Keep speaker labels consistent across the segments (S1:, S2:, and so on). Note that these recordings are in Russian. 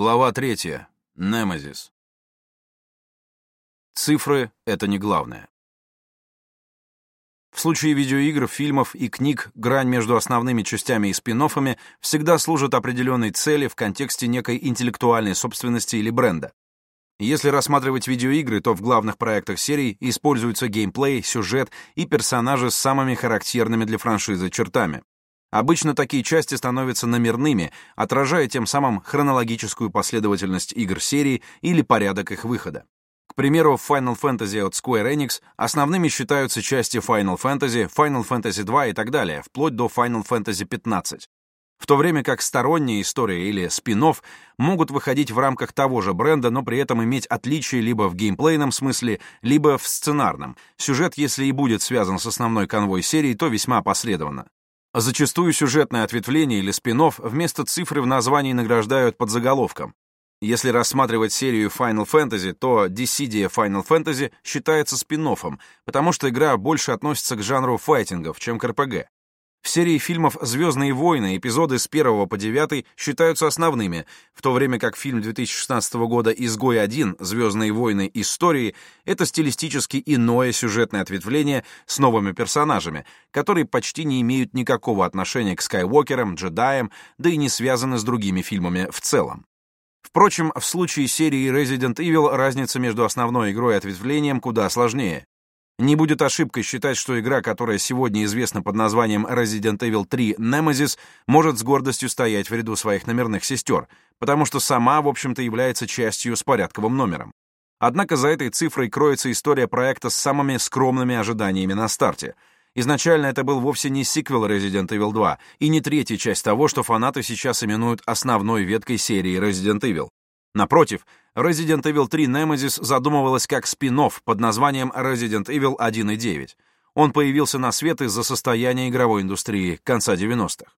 S1: Глава третья. Немезис. Цифры — это не главное. В случае видеоигр, фильмов и книг грань между основными частями и спин всегда служит определенной цели в контексте некой интеллектуальной собственности или бренда. Если рассматривать видеоигры, то в главных проектах серий используются геймплей, сюжет и персонажи с самыми характерными для франшизы чертами. Обычно такие части становятся номерными, отражая тем самым хронологическую последовательность игр серии или порядок их выхода. К примеру, в Final Fantasy от Square Enix основными считаются части Final Fantasy, Final Fantasy 2 и так далее, вплоть до Final Fantasy 15 в то время как сторонние истории или спин могут выходить в рамках того же бренда, но при этом иметь отличия либо в геймплейном смысле, либо в сценарном. Сюжет, если и будет связан с основной конвой серии, то весьма последовательно. Зачастую сюжетное ответвление или спин вместо цифры в названии награждают подзаголовком. Если рассматривать серию Final Fantasy, то Dissidia Final Fantasy считается спин потому что игра больше относится к жанру файтингов, чем к RPG. В серии фильмов «Звездные войны» эпизоды с 1 по 9 считаются основными, в то время как фильм 2016 года «Изгой-1. Звездные войны. Истории» — это стилистически иное сюжетное ответвление с новыми персонажами, которые почти не имеют никакого отношения к Скайуокерам, джедаям, да и не связаны с другими фильмами в целом. Впрочем, в случае серии Resident Evil разница между основной игрой и ответвлением куда сложнее. Не будет ошибкой считать, что игра, которая сегодня известна под названием Resident Evil 3 Nemesis, может с гордостью стоять в ряду своих номерных сестер, потому что сама, в общем-то, является частью с порядковым номером. Однако за этой цифрой кроется история проекта с самыми скромными ожиданиями на старте. Изначально это был вовсе не сиквел Resident Evil 2 и не третья часть того, что фанаты сейчас именуют основной веткой серии Resident Evil. Напротив, Resident Evil 3 Nemesis задумывалась как спин под названием Resident Evil 1 и 9. Он появился на свет из-за состояния игровой индустрии конца 90-х.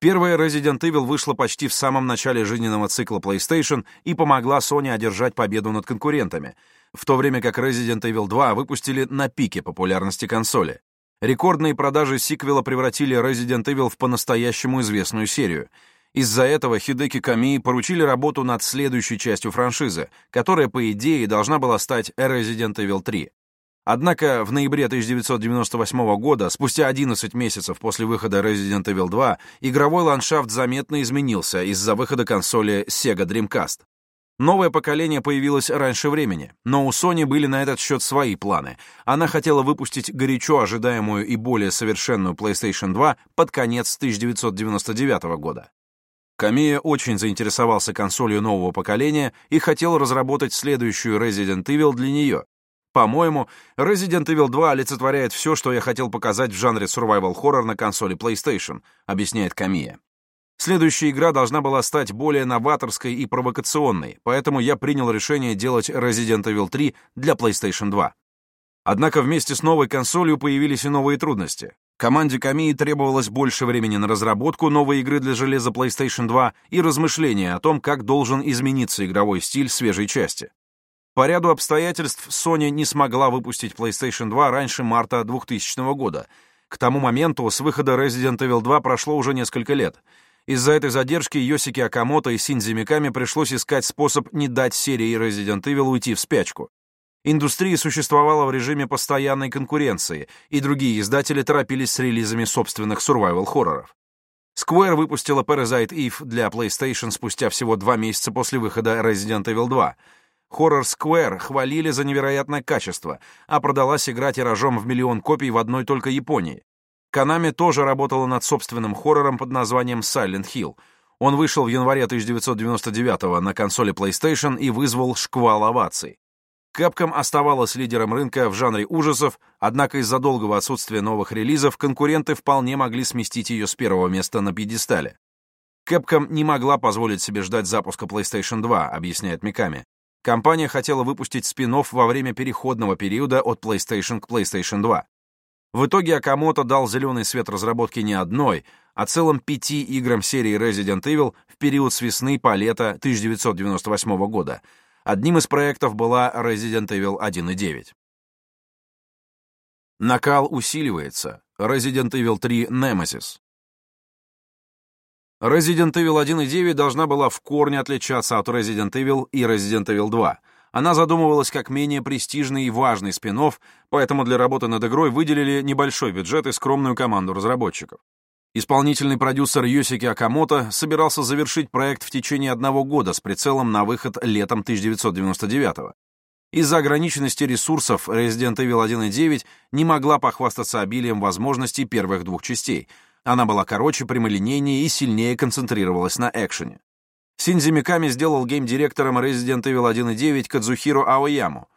S1: Первая Resident Evil вышла почти в самом начале жизненного цикла PlayStation и помогла Sony одержать победу над конкурентами, в то время как Resident Evil 2 выпустили на пике популярности консоли. Рекордные продажи сиквела превратили Resident Evil в по-настоящему известную серию — из-за этого Хидеки Камии поручили работу над следующей частью франшизы, которая, по идее, должна была стать Resident Evil 3. Однако в ноябре 1998 года, спустя 11 месяцев после выхода Resident Evil 2, игровой ландшафт заметно изменился из-за выхода консоли Sega Dreamcast. Новое поколение появилось раньше времени, но у Sony были на этот счет свои планы. Она хотела выпустить горячо ожидаемую и более совершенную PlayStation 2 под конец 1999 года. Камия очень заинтересовался консолью нового поколения и хотел разработать следующую Resident Evil для нее. По-моему, Resident Evil 2 олицетворяет все, что я хотел показать в жанре survival horror на консоли PlayStation, объясняет Камия. Следующая игра должна была стать более новаторской и провокационной, поэтому я принял решение делать Resident Evil 3 для PlayStation 2. Однако вместе с новой консолью появились и новые трудности. Команде Камии требовалось больше времени на разработку новой игры для железа PlayStation 2 и размышления о том, как должен измениться игровой стиль свежей части. По ряду обстоятельств Sony не смогла выпустить PlayStation 2 раньше марта 2000 года. К тому моменту с выхода Resident Evil 2 прошло уже несколько лет. Из-за этой задержки Йосики Акамото и Синдзи Миками пришлось искать способ не дать серии Resident Evil уйти в спячку. Индустрия существовала в режиме постоянной конкуренции, и другие издатели торопились с релизами собственных survival-хорроров. Square выпустила Parasite Eve для PlayStation спустя всего два месяца после выхода Resident Evil 2. Horror Square хвалили за невероятное качество, а продалась игра тиражом в миллион копий в одной только Японии. Konami тоже работала над собственным хоррором под названием Silent Hill. Он вышел в январе 1999 на консоли PlayStation и вызвал шквал оваций. Capcom оставалась лидером рынка в жанре ужасов, однако из-за долгого отсутствия новых релизов конкуренты вполне могли сместить ее с первого места на пьедестале. Capcom не могла позволить себе ждать запуска PlayStation 2, объясняет Миками. Компания хотела выпустить спин во время переходного периода от PlayStation к PlayStation 2. В итоге Акамото дал зеленый свет разработке не одной, а целым пяти играм серии Resident Evil в период с весны по лето 1998 года — Одним из проектов была Resident Evil 1.9. Накал усиливается. Resident Evil 3 Nemesis. Resident Evil 1 и 9 должна была в корне отличаться от Resident Evil и Resident Evil 2. Она задумывалась как менее престижный и важный спин поэтому для работы над игрой выделили небольшой бюджет и скромную команду разработчиков. Исполнительный продюсер Йосики Акамото собирался завершить проект в течение одного года с прицелом на выход летом 1999 -го. Из-за ограниченности ресурсов Resident Evil 1 и 9 не могла похвастаться обилием возможностей первых двух частей — она была короче, прямолинейнее и сильнее концентрировалась на экшене. Синзи Миками сделал гейм-директором Resident Evil 1 и 9 Кадзухиро Аояму.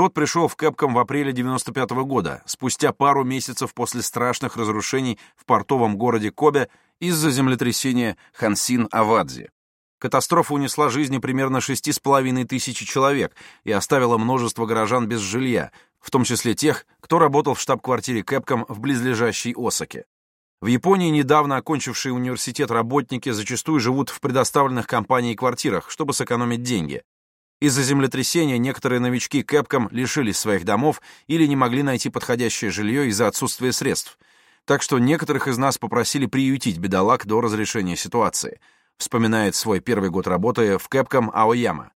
S1: Тот пришел в Capcom в апреле 95 -го года, спустя пару месяцев после страшных разрушений в портовом городе Кобе из-за землетрясения Хансин-Авадзи. Катастрофа унесла жизни примерно 6,5 тысячи человек и оставила множество горожан без жилья, в том числе тех, кто работал в штаб-квартире Capcom в близлежащей Осаке. В Японии недавно окончившие университет работники зачастую живут в предоставленных компанией квартирах, чтобы сэкономить деньги. Из-за землетрясения некоторые новички Capcom лишились своих домов или не могли найти подходящее жилье из-за отсутствия средств. Так что некоторых из нас попросили приютить бедолаг до разрешения ситуации, вспоминает свой первый год работы в Capcom Аояма.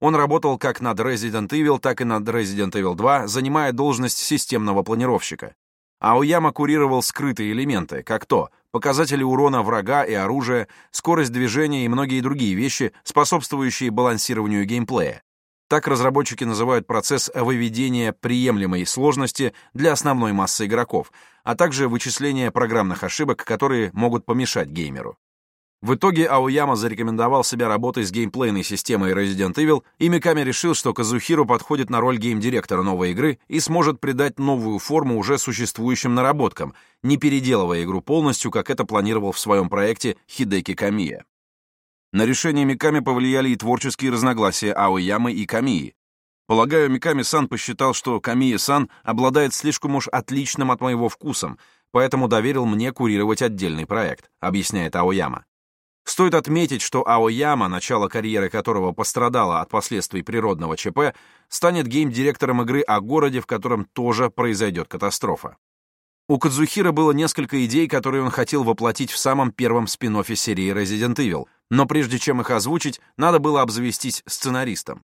S1: Он работал как над Resident Evil, так и над Resident Evil 2, занимая должность системного планировщика. Аояма курировал скрытые элементы, как то показатели урона врага и оружия, скорость движения и многие другие вещи, способствующие балансированию геймплея. Так разработчики называют процесс выведения приемлемой сложности для основной массы игроков, а также вычисления программных ошибок, которые могут помешать геймеру. В итоге Аояма зарекомендовал себя работой с геймплейной системой Resident Evil, и Миками решил, что Казухиру подходит на роль гейм-директора новой игры и сможет придать новую форму уже существующим наработкам, не переделывая игру полностью, как это планировал в своем проекте Хидеки Камия. На решение Миками повлияли и творческие разногласия Аоямы и Камии. Полагаю, Миками-сан посчитал, что Камия-сан обладает слишком уж отличным от моего вкусом, поэтому доверил мне курировать отдельный проект, объясняет Аояма. Стоит отметить, что Аояма, начало карьеры которого пострадало от последствий природного ЧП, станет гейм-директором игры о городе, в котором тоже произойдет катастрофа. У Кадзухира было несколько идей, которые он хотел воплотить в самом первом спин серии Resident Evil, но прежде чем их озвучить, надо было обзавестись сценаристом.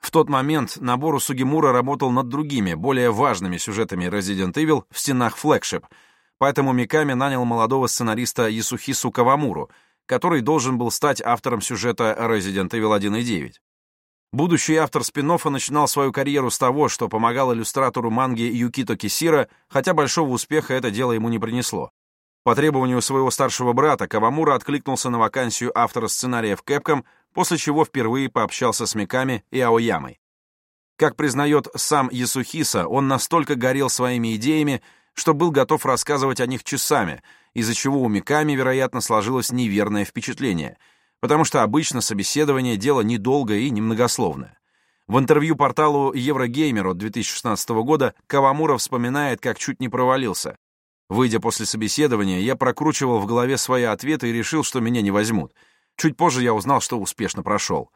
S1: В тот момент Набору Сугимура работал над другими, более важными сюжетами Resident Evil в стенах флэгшип, поэтому Миками нанял молодого сценариста Ясухису Кавамуру — который должен был стать автором сюжета Resident Evil 1 и 9. Будущий автор спин начинал свою карьеру с того, что помогал иллюстратору манги Юкито Кисира, хотя большого успеха это дело ему не принесло. По требованию своего старшего брата Кавамура откликнулся на вакансию автора сценария в Capcom, после чего впервые пообщался с Миками и Аоямой. Как признает сам Ясухиса, он настолько горел своими идеями, что был готов рассказывать о них часами, из-за чего у Миками, вероятно, сложилось неверное впечатление, потому что обычно собеседование — дело недолгое и немногословное. В интервью порталу Еврогеймер от 2016 года Кавамура вспоминает, как чуть не провалился. Выйдя после собеседования, я прокручивал в голове свои ответы и решил, что меня не возьмут. Чуть позже я узнал, что успешно прошел.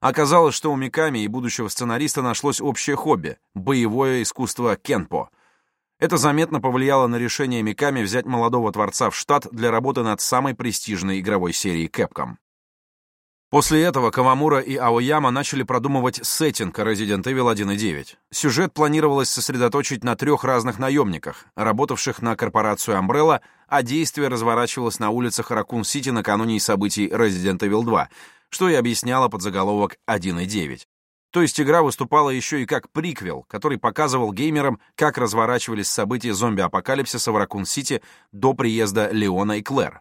S1: Оказалось, что у Миками и будущего сценариста нашлось общее хобби — боевое искусство кенпо — это заметно повлияло на решение Миками взять молодого творца в штат для работы над самой престижной игровой серией Capcom. После этого Кавамура и Аояма начали продумывать сеттинг Resident Evil 1 и 9. Сюжет планировалось сосредоточить на трех разных наемниках, работавших на корпорацию Umbrella, а действие разворачивалось на улицах Ракун-Сити накануне событий Resident Evil 2, что и объясняло подзаголовок 1 и 9. То есть игра выступала еще и как приквел, который показывал геймерам, как разворачивались события зомби-апокалипсиса в Ракун-Сити до приезда Леона и Клэр.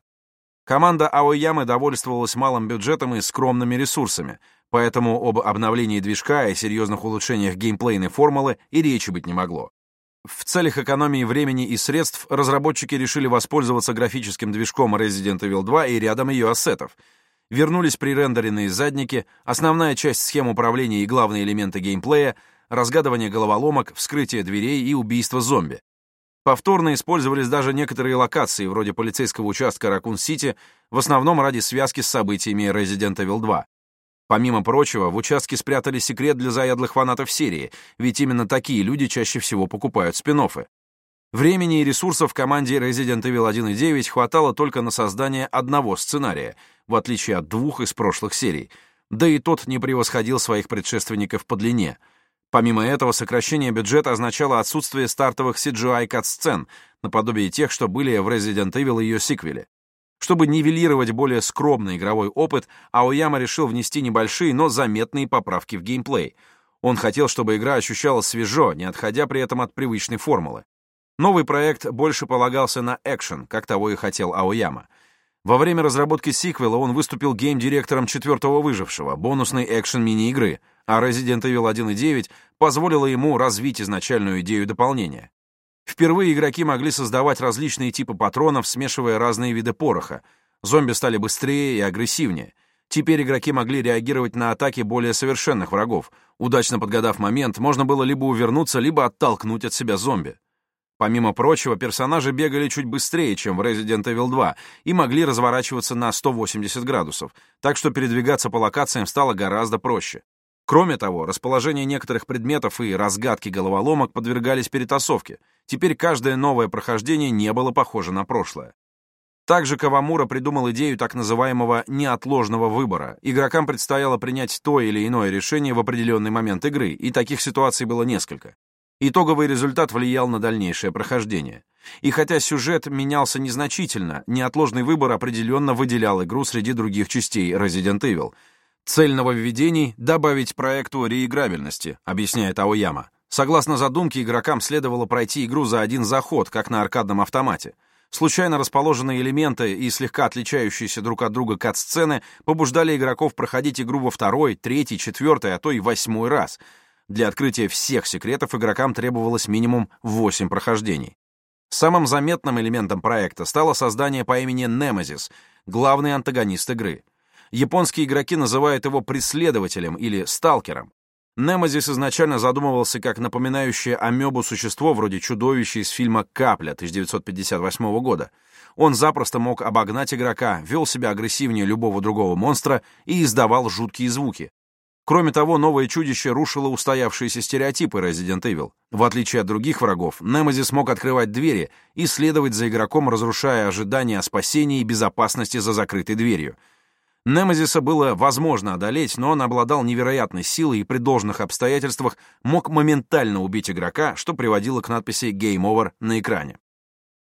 S1: Команда Аоямы довольствовалась малым бюджетом и скромными ресурсами, поэтому об обновлении движка и серьезных улучшениях геймплейной формулы и речи быть не могло. В целях экономии времени и средств разработчики решили воспользоваться графическим движком Resident Evil 2 и рядом ее ассетов — вернулись пререндеренные задники, основная часть схем управления и главные элементы геймплея, разгадывание головоломок, вскрытие дверей и убийство зомби. Повторно использовались даже некоторые локации, вроде полицейского участка Ракун-Сити, в основном ради связки с событиями Resident Evil 2. Помимо прочего, в участке спрятали секрет для заядлых фанатов серии, ведь именно такие люди чаще всего покупают спин -оффы. Времени и ресурсов команде Resident Evil 1 и 9 хватало только на создание одного сценария, в отличие от двух из прошлых серий, да и тот не превосходил своих предшественников по длине. Помимо этого, сокращение бюджета означало отсутствие стартовых CGI-кат-сцен, наподобие тех, что были в Resident Evil и ее сиквеле. Чтобы нивелировать более скромный игровой опыт, Аояма решил внести небольшие, но заметные поправки в геймплей. Он хотел, чтобы игра ощущалась свежо, не отходя при этом от привычной формулы. Новый проект больше полагался на экшен, как того и хотел Аояма. Во время разработки сиквела он выступил гейм-директором четвертого выжившего, бонусной экшен мини-игры, а Resident Evil 1 и 9 позволила ему развить изначальную идею дополнения. Впервые игроки могли создавать различные типы патронов, смешивая разные виды пороха. Зомби стали быстрее и агрессивнее. Теперь игроки могли реагировать на атаки более совершенных врагов. Удачно подгадав момент, можно было либо увернуться, либо оттолкнуть от себя зомби. Помимо прочего, персонажи бегали чуть быстрее, чем в Resident Evil 2, и могли разворачиваться на 180 градусов, так что передвигаться по локациям стало гораздо проще. Кроме того, расположение некоторых предметов и разгадки головоломок подвергались перетасовке. Теперь каждое новое прохождение не было похоже на прошлое. Также Кавамура придумал идею так называемого неотложного выбора. Игрокам предстояло принять то или иное решение в определенный момент игры, и таких ситуаций было несколько. Итоговый результат влиял на дальнейшее прохождение. И хотя сюжет менялся незначительно, неотложный выбор определенно выделял игру среди других частей Resident Evil — Цель нововведений — добавить проекту реиграбельности, объясняет Аояма. Согласно задумке, игрокам следовало пройти игру за один заход, как на аркадном автомате. Случайно расположенные элементы и слегка отличающиеся друг от друга кат-сцены побуждали игроков проходить игру во второй, третий, четвертый, а то и восьмой раз. Для открытия всех секретов игрокам требовалось минимум 8 прохождений. Самым заметным элементом проекта стало создание по имени Немезис, главный антагонист игры — Японские игроки называют его преследователем или сталкером. Немезис изначально задумывался как напоминающее амебу существо вроде чудовища из фильма «Капля» 1958 года. Он запросто мог обогнать игрока, вел себя агрессивнее любого другого монстра и издавал жуткие звуки. Кроме того, новое чудище рушило устоявшиеся стереотипы Resident Evil. В отличие от других врагов, Немезис мог открывать двери и следовать за игроком, разрушая ожидания о спасении и безопасности за закрытой дверью — Немезиса было возможно одолеть, но он обладал невероятной силой и при должных обстоятельствах мог моментально убить игрока, что приводило к надписи «Game Over» на экране.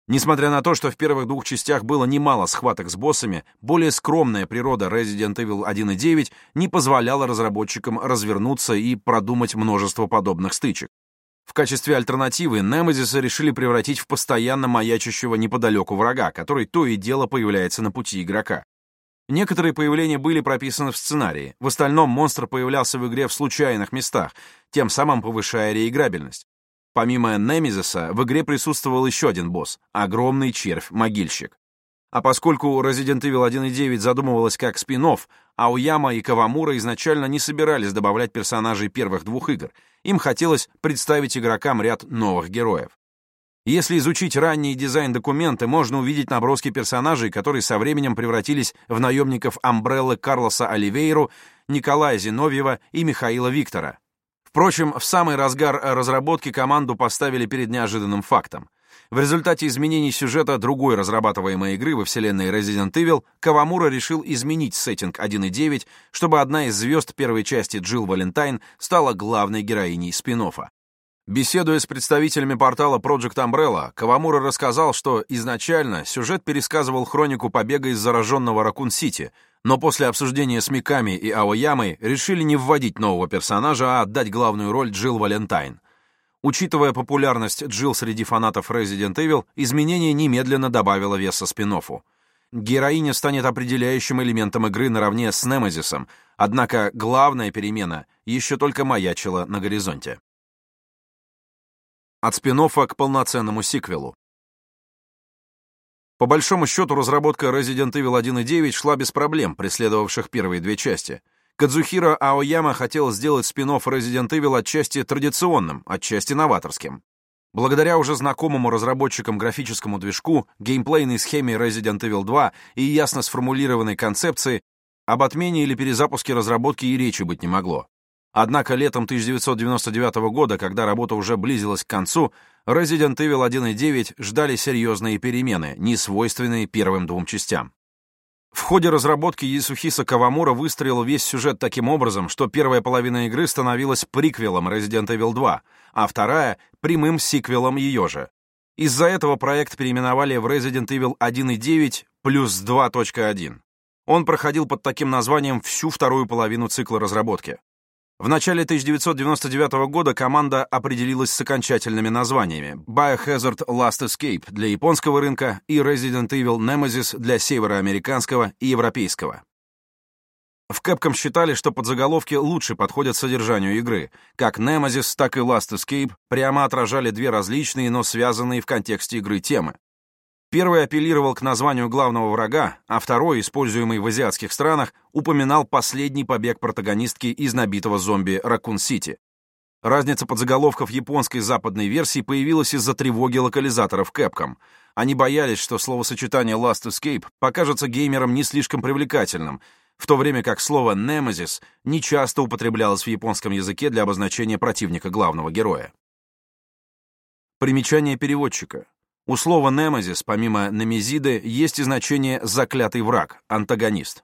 S1: Несмотря на то, что в первых двух частях было немало схваток с боссами, более скромная природа Resident Evil 1 и 9 не позволяла разработчикам развернуться и продумать множество подобных стычек. В качестве альтернативы Немезиса решили превратить в постоянно маячащего неподалеку врага, который то и дело появляется на пути игрока. Некоторые появления были прописаны в сценарии, в остальном монстр появлялся в игре в случайных местах, тем самым повышая реиграбельность. Помимо Немезиса, в игре присутствовал еще один босс — огромный червь-могильщик. А поскольку Resident Evil 1 и 9 задумывалась как спин Ауяма и Кавамура изначально не собирались добавлять персонажей первых двух игр, им хотелось представить игрокам ряд новых героев. Если изучить ранние дизайн-документы, можно увидеть наброски персонажей, которые со временем превратились в наемников Амбреллы Карлоса Оливейру, Николая Зиновьева и Михаила Виктора. Впрочем, в самый разгар разработки команду поставили перед неожиданным фактом. В результате изменений сюжета другой разрабатываемой игры во вселенной Resident Evil Кавамура решил изменить сеттинг 1.9, чтобы одна из звезд первой части Джилл Валентайн стала главной героиней спин -оффа. Беседуя с представителями портала Project Umbrella, Кавамура рассказал, что изначально сюжет пересказывал хронику побега из зараженного Ракун-Сити, но после обсуждения с Миками и Аоямой решили не вводить нового персонажа, а отдать главную роль Джилл Валентайн. Учитывая популярность Джилл среди фанатов Resident Evil, изменение немедленно добавило веса спин -оффу. Героиня станет определяющим элементом игры наравне с Немезисом, однако главная перемена еще только маячила на горизонте. От спин к полноценному сиквелу. По большому счету, разработка Resident Evil 1 и 9 шла без проблем, преследовавших первые две части. Кадзухиро Аояма хотел сделать спин Resident Evil отчасти традиционным, отчасти новаторским. Благодаря уже знакомому разработчикам графическому движку, геймплейной схеме Resident Evil 2 и ясно сформулированной концепции, об отмене или перезапуске разработки и речи быть не могло. Однако летом 1999 года, когда работа уже близилась к концу, Resident Evil 1 и 9 ждали серьезные перемены, не свойственные первым двум частям. В ходе разработки Ясухиса Кавамура выстроил весь сюжет таким образом, что первая половина игры становилась приквелом Resident Evil 2, а вторая — прямым сиквелом ее же. Из-за этого проект переименовали в Resident Evil 1 и 9 плюс 2.1. Он проходил под таким названием всю вторую половину цикла разработки. В начале 1999 года команда определилась с окончательными названиями Biohazard Last Escape для японского рынка и Resident Evil Nemesis для североамериканского и европейского. В Capcom считали, что подзаголовки лучше подходят содержанию игры. Как Nemesis, так и Last Escape прямо отражали две различные, но связанные в контексте игры темы. Первый апеллировал к названию главного врага, а второй, используемый в азиатских странах, упоминал последний побег протагонистки из набитого зомби Ракун-Сити. Разница подзаголовков японской западной версии появилась из-за тревоги локализаторов Capcom. Они боялись, что словосочетание Last Escape покажется геймерам не слишком привлекательным, в то время как слово «Nemesis» нечасто употреблялось в японском языке для обозначения противника главного героя. Примечание переводчика. У слова «немезис», помимо «немезиды», есть и значение «заклятый враг», «антагонист».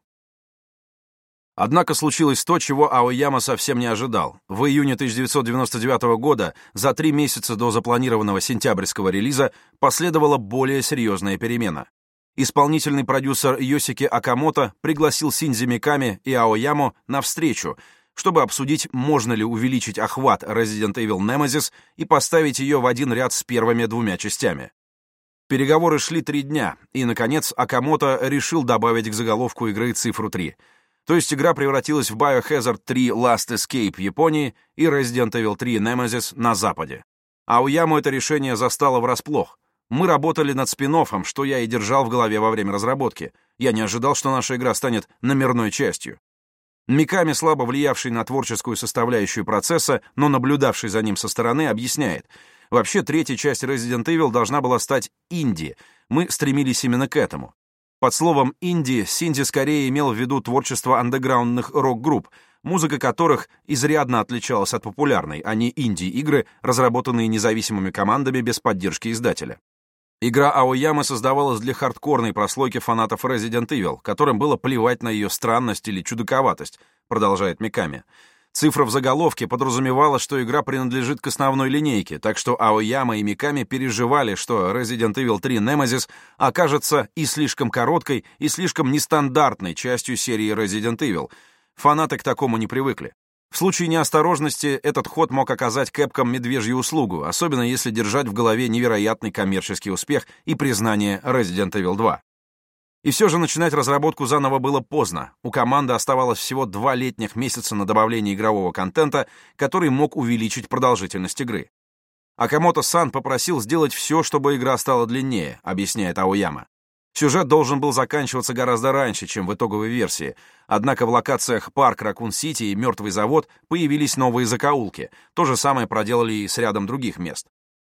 S1: Однако случилось то, чего Аояма совсем не ожидал. В июне 1999 года, за три месяца до запланированного сентябрьского релиза, последовала более серьезная перемена. Исполнительный продюсер Йосики Акамото пригласил Синзи Миками и Аояму на встречу, чтобы обсудить, можно ли увеличить охват Resident Evil Nemesis и поставить ее в один ряд с первыми двумя частями. Переговоры шли три дня, и, наконец, Акамото решил добавить к заголовку игры цифру 3. То есть игра превратилась в Biohazard 3 Last Escape в Японии и Resident Evil 3 Nemesis на Западе. А у Яму это решение застало врасплох. Мы работали над спин что я и держал в голове во время разработки. Я не ожидал, что наша игра станет номерной частью. Миками, слабо влиявший на творческую составляющую процесса, но наблюдавший за ним со стороны, объясняет — Вообще, третья часть Resident Evil должна была стать инди. Мы стремились именно к этому. Под словом «инди» Синди скорее имел в виду творчество андеграундных рок-групп, музыка которых изрядно отличалась от популярной, а не инди-игры, разработанные независимыми командами без поддержки издателя. Игра Аоямы создавалась для хардкорной прослойки фанатов Resident Evil, которым было плевать на ее странность или чудаковатость, продолжает Миками. Цифра в заголовке подразумевала, что игра принадлежит к основной линейке, так что Аояма и Миками переживали, что Resident Evil 3 Nemesis окажется и слишком короткой, и слишком нестандартной частью серии Resident Evil. Фанаты к такому не привыкли. В случае неосторожности этот ход мог оказать Capcom медвежью услугу, особенно если держать в голове невероятный коммерческий успех и признание Resident Evil 2. И все же начинать разработку заново было поздно. У команды оставалось всего два летних месяца на добавление игрового контента, который мог увеличить продолжительность игры. Акамото-сан попросил сделать все, чтобы игра стала длиннее, объясняет Аояма. Сюжет должен был заканчиваться гораздо раньше, чем в итоговой версии, однако в локациях Парк, Ракун-Сити и Мертвый завод появились новые закоулки. То же самое проделали и с рядом других мест.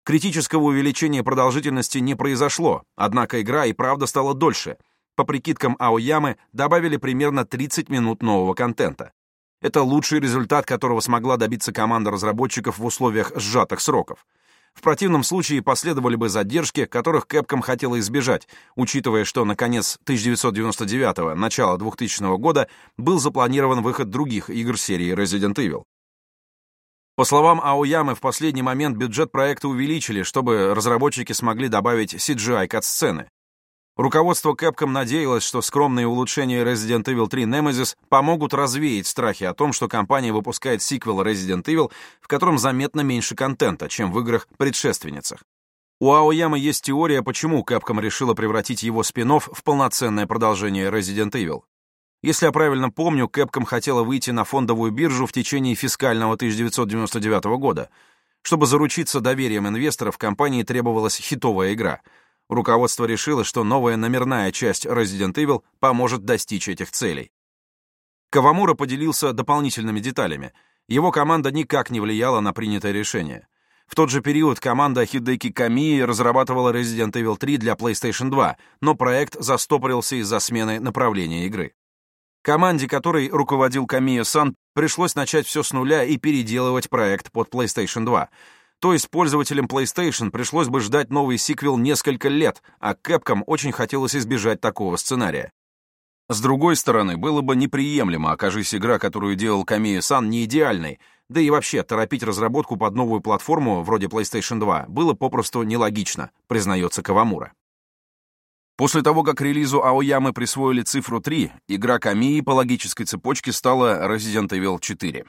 S1: Критического увеличения продолжительности не произошло, однако игра и правда стала дольше — по прикидкам Аоямы, добавили примерно 30 минут нового контента. Это лучший результат, которого смогла добиться команда разработчиков в условиях сжатых сроков. В противном случае последовали бы задержки, которых Capcom хотела избежать, учитывая, что на конец 1999 начало 2000 года был запланирован выход других игр серии Resident Evil. По словам Аоямы, в последний момент бюджет проекта увеличили, чтобы разработчики смогли добавить CGI-кат-сцены. Руководство Capcom надеялось, что скромные улучшения Resident Evil 3 Nemesis помогут развеять страхи о том, что компания выпускает сиквел Resident Evil, в котором заметно меньше контента, чем в играх-предшественницах. У Аоямы есть теория, почему Capcom решила превратить его спин в полноценное продолжение Resident Evil. Если я правильно помню, Capcom хотела выйти на фондовую биржу в течение фискального 1999 года. Чтобы заручиться доверием инвесторов, компании требовалась хитовая игра — Руководство решило, что новая номерная часть Resident Evil поможет достичь этих целей. Кавамура поделился дополнительными деталями. Его команда никак не влияла на принятое решение. В тот же период команда Хидеки Камии разрабатывала Resident Evil 3 для PlayStation 2, но проект застопорился из-за смены направления игры. Команде, которой руководил Камия Сан, пришлось начать все с нуля и переделывать проект под PlayStation 2. То есть пользователям PlayStation пришлось бы ждать новый сиквел несколько лет, а Capcom очень хотелось избежать такого сценария. С другой стороны, было бы неприемлемо, окажись игра, которую делал Камия-сан, не идеальной, да и вообще торопить разработку под новую платформу, вроде PlayStation 2, было попросту нелогично, признается Кавамура. После того, как релизу Аоямы присвоили цифру 3, игра Камии по логической цепочке стала Resident Evil 4.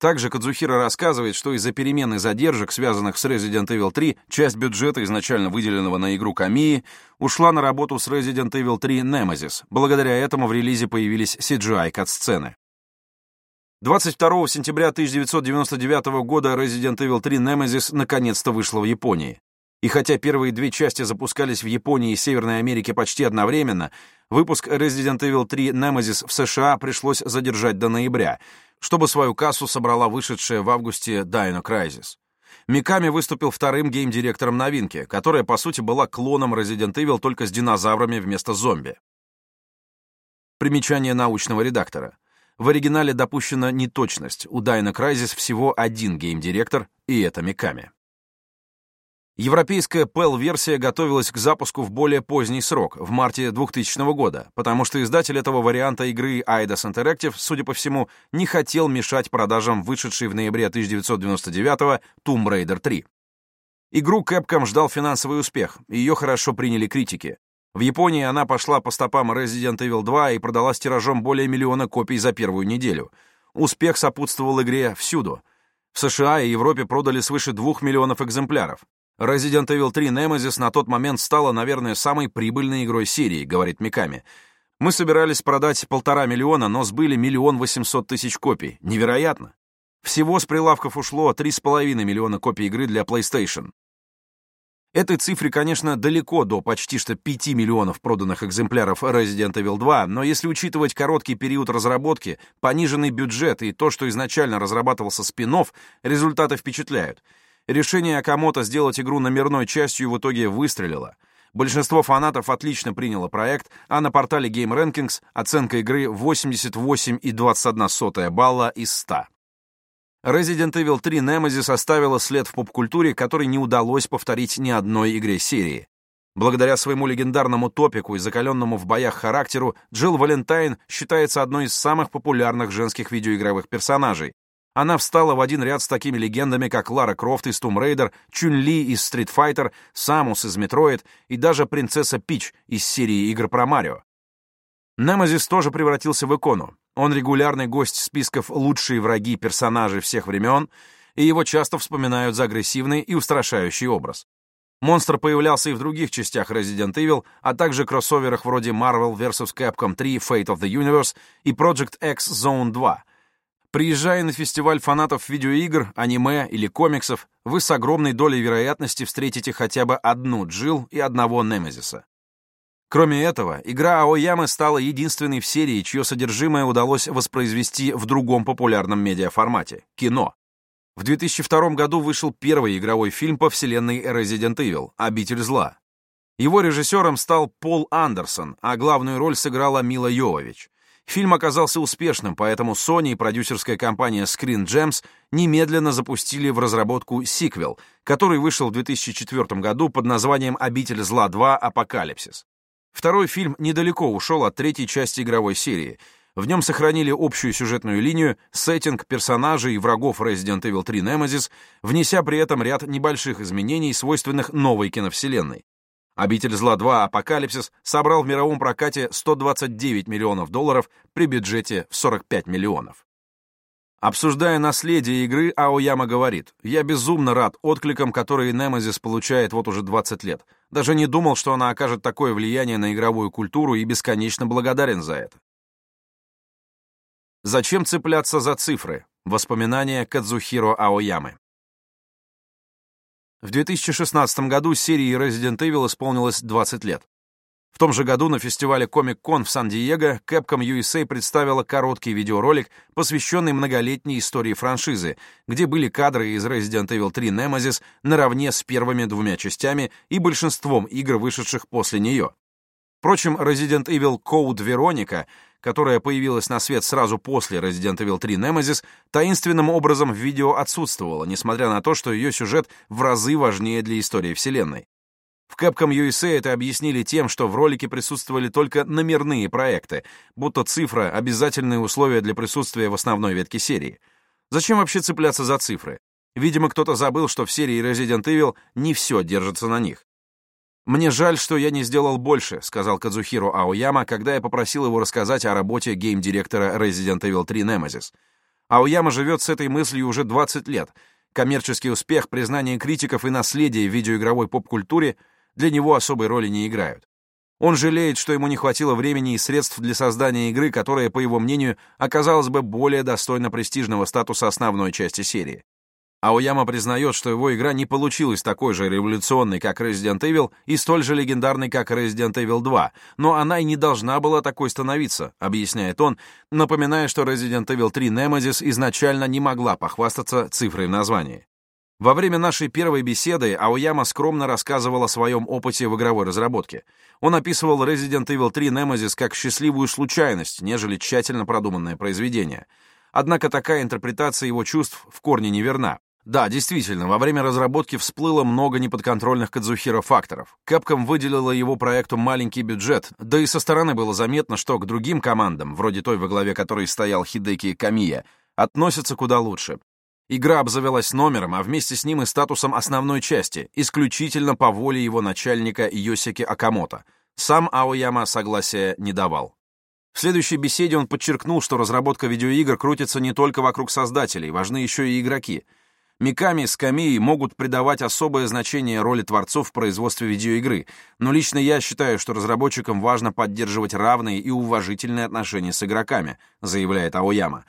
S1: Также Кадзухира рассказывает, что из-за перемены задержек, связанных с Resident Evil 3, часть бюджета, изначально выделенного на игру Камии, ушла на работу с Resident Evil 3 Nemesis. Благодаря этому в релизе появились CGI-кат-сцены. 22 сентября 1999 года Resident Evil 3 Nemesis наконец-то вышла в Японии. И хотя первые две части запускались в Японии и Северной Америке почти одновременно, выпуск Resident Evil 3 Nemesis в США пришлось задержать до ноября, чтобы свою кассу собрала вышедшая в августе Dino Crisis. Миками выступил вторым гейм-директором новинки, которая, по сути, была клоном Resident Evil только с динозаврами вместо зомби. Примечание научного редактора. В оригинале допущена неточность. У Dino Crisis всего один гейм-директор, и это Миками. Европейская PEL-версия готовилась к запуску в более поздний срок, в марте 2000 года, потому что издатель этого варианта игры Eidos Interactive, судя по всему, не хотел мешать продажам вышедшей в ноябре 1999 Tomb Raider 3. Игру Capcom ждал финансовый успех, ее хорошо приняли критики. В Японии она пошла по стопам Resident Evil 2 и продалась тиражом более миллиона копий за первую неделю. Успех сопутствовал игре всюду. В США и Европе продали свыше двух миллионов экземпляров. Resident Evil 3 Nemesis на тот момент стала, наверное, самой прибыльной игрой серии, говорит Миками. Мы собирались продать полтора миллиона, но сбыли миллион восемьсот тысяч копий. Невероятно. Всего с прилавков ушло три с половиной миллиона копий игры для PlayStation. Этой цифре, конечно, далеко до почти что 5 миллионов проданных экземпляров Resident Evil 2, но если учитывать короткий период разработки, пониженный бюджет и то, что изначально разрабатывался спин результаты впечатляют — Решение Акамото сделать игру номерной частью в итоге выстрелило. Большинство фанатов отлично приняло проект, а на портале Game Rankings оценка игры 88,21 балла из 100. Resident Evil 3 Nemesis оставила след в поп-культуре, который не удалось повторить ни одной игре серии. Благодаря своему легендарному топику и закаленному в боях характеру, Джилл Валентайн считается одной из самых популярных женских видеоигровых персонажей, она встала в один ряд с такими легендами, как Лара Крофт из Tomb Raider, Чун Ли из Street Fighter, Самус из Metroid и даже принцесса Пич из серии игр про Марио. Немезис тоже превратился в икону. Он регулярный гость списков «Лучшие враги персонажей всех времен», и его часто вспоминают за агрессивный и устрашающий образ. Монстр появлялся и в других частях Resident Evil, а также кроссоверах вроде Marvel vs. Capcom 3 Fate of the Universe и Project X Zone 2, Приезжая на фестиваль фанатов видеоигр, аниме или комиксов, вы с огромной долей вероятности встретите хотя бы одну Джилл и одного Немезиса. Кроме этого, игра Аоямы стала единственной в серии, чье содержимое удалось воспроизвести в другом популярном медиаформате — кино. В 2002 году вышел первый игровой фильм по вселенной Resident Evil «Обитель зла». Его режиссером стал Пол Андерсон, а главную роль сыграла Мила Йовович. Фильм оказался успешным, поэтому Sony и продюсерская компания Screen Gems немедленно запустили в разработку сиквел, который вышел в 2004 году под названием «Обитель зла 2. Апокалипсис». Второй фильм недалеко ушел от третьей части игровой серии. В нем сохранили общую сюжетную линию, сеттинг, персонажей и врагов Resident Evil 3 Nemesis, внеся при этом ряд небольших изменений, свойственных новой киновселенной. «Обитель зла 2. Апокалипсис» собрал в мировом прокате 129 миллионов долларов при бюджете в 45 миллионов. Обсуждая наследие игры, Аояма говорит, «Я безумно рад откликам, которые Немезис получает вот уже 20 лет. Даже не думал, что она окажет такое влияние на игровую культуру и бесконечно благодарен за это». Зачем цепляться за цифры? Воспоминания Кадзухиро Аоямы. В 2016 году серии Resident Evil исполнилось 20 лет. В том же году на фестивале Comic-Con в Сан-Диего Capcom USA представила короткий видеоролик, посвященный многолетней истории франшизы, где были кадры из Resident Evil 3 Nemesis наравне с первыми двумя частями и большинством игр, вышедших после нее. Впрочем, Resident Evil Code Veronica, которая появилась на свет сразу после Resident Evil 3 Nemesis, таинственным образом в видео отсутствовала, несмотря на то, что ее сюжет в разы важнее для истории вселенной. В Capcom USA это объяснили тем, что в ролике присутствовали только номерные проекты, будто цифра — обязательные условия для присутствия в основной ветке серии. Зачем вообще цепляться за цифры? Видимо, кто-то забыл, что в серии Resident Evil не все держится на них. «Мне жаль, что я не сделал больше», — сказал Кадзухиро Аояма, когда я попросил его рассказать о работе гейм-директора Resident Evil 3 Nemesis. Аояма живет с этой мыслью уже 20 лет. Коммерческий успех, признание критиков и наследие в видеоигровой поп-культуре для него особой роли не играют. Он жалеет, что ему не хватило времени и средств для создания игры, которая, по его мнению, оказалась бы более достойна престижного статуса основной части серии. Аояма признает, что его игра не получилась такой же революционной, как Resident Evil, и столь же легендарной, как Resident Evil 2, но она и не должна была такой становиться, объясняет он, напоминая, что Resident Evil 3 Nemesis изначально не могла похвастаться цифрой в названии. Во время нашей первой беседы Аояма скромно рассказывал о своем опыте в игровой разработке. Он описывал Resident Evil 3 Nemesis как счастливую случайность, нежели тщательно продуманное произведение. Однако такая интерпретация его чувств в корне неверна. Да, действительно, во время разработки всплыло много неподконтрольных Кадзухиро факторов. Capcom выделила его проекту маленький бюджет, да и со стороны было заметно, что к другим командам, вроде той, во главе которой стоял Хидеки Камия, относятся куда лучше. Игра обзавелась номером, а вместе с ним и статусом основной части, исключительно по воле его начальника Йосики Акамото. Сам Аояма согласия не давал. В следующей беседе он подчеркнул, что разработка видеоигр крутится не только вокруг создателей, важны еще и игроки. Миками с Камией могут придавать особое значение роли творцов в производстве видеоигры, но лично я считаю, что разработчикам важно поддерживать равные и уважительные отношения с игроками, заявляет Аояма.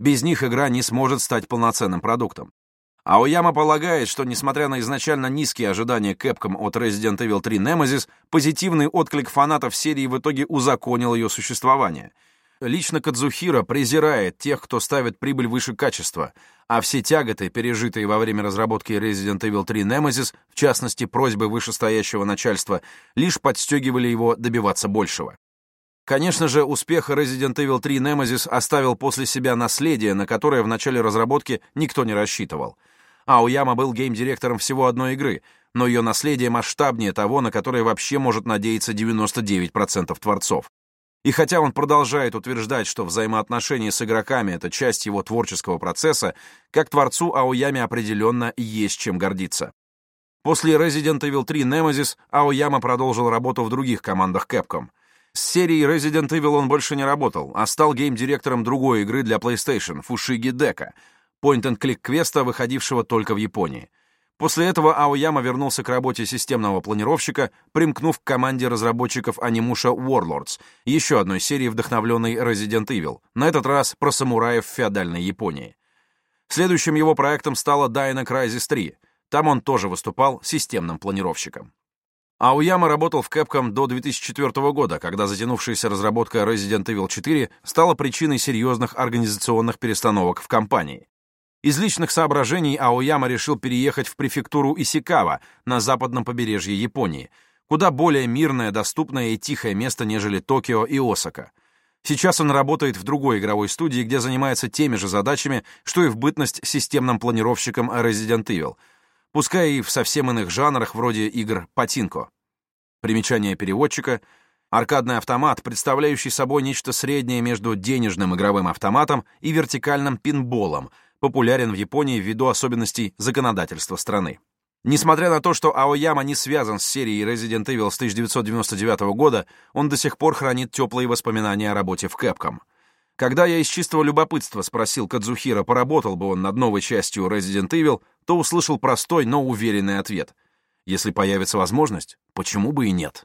S1: Без них игра не сможет стать полноценным продуктом. Аояма полагает, что, несмотря на изначально низкие ожидания Capcom от Resident Evil 3 Nemesis, позитивный отклик фанатов серии в итоге узаконил ее существование. Лично Кадзухира презирает тех, кто ставит прибыль выше качества, а все тяготы, пережитые во время разработки Resident Evil 3 Nemesis, в частности, просьбы вышестоящего начальства, лишь подстегивали его добиваться большего. Конечно же, успех Resident Evil 3 Nemesis оставил после себя наследие, на которое в начале разработки никто не рассчитывал. Аояма был гейм-директором всего одной игры, но ее наследие масштабнее того, на которое вообще может надеяться 99% творцов. И хотя он продолжает утверждать, что взаимоотношения с игроками — это часть его творческого процесса, как творцу Аояме определенно есть чем гордиться. После Resident Evil 3 Nemesis Аояма продолжил работу в других командах Capcom — с серией Resident Evil он больше не работал, а стал гейм-директором другой игры для PlayStation, Fushigi Deca, point-and-click квеста, выходившего только в Японии. После этого Аояма вернулся к работе системного планировщика, примкнув к команде разработчиков анимуша Warlords, еще одной серии, вдохновленной Resident Evil, на этот раз про самураев в феодальной Японии. Следующим его проектом стала Dino Crisis 3. Там он тоже выступал системным планировщиком. Ауяма работал в Capcom до 2004 года, когда затянувшаяся разработка Resident Evil 4 стала причиной серьезных организационных перестановок в компании. Из личных соображений Аояма решил переехать в префектуру Исикава на западном побережье Японии, куда более мирное, доступное и тихое место, нежели Токио и Осака. Сейчас он работает в другой игровой студии, где занимается теми же задачами, что и в бытность системным планировщиком Resident Evil — пускай и в совсем иных жанрах, вроде игр «Патинко». Примечание переводчика — аркадный автомат, представляющий собой нечто среднее между денежным игровым автоматом и вертикальным пинболом, популярен в Японии ввиду особенностей законодательства страны. Несмотря на то, что Аояма не связан с серией Resident Evil с 1999 года, он до сих пор хранит теплые воспоминания о работе в Capcom — когда я из чистого любопытства спросил Кадзухира, поработал бы он над новой частью Resident Evil, то услышал простой, но уверенный ответ. Если появится возможность, почему бы и нет?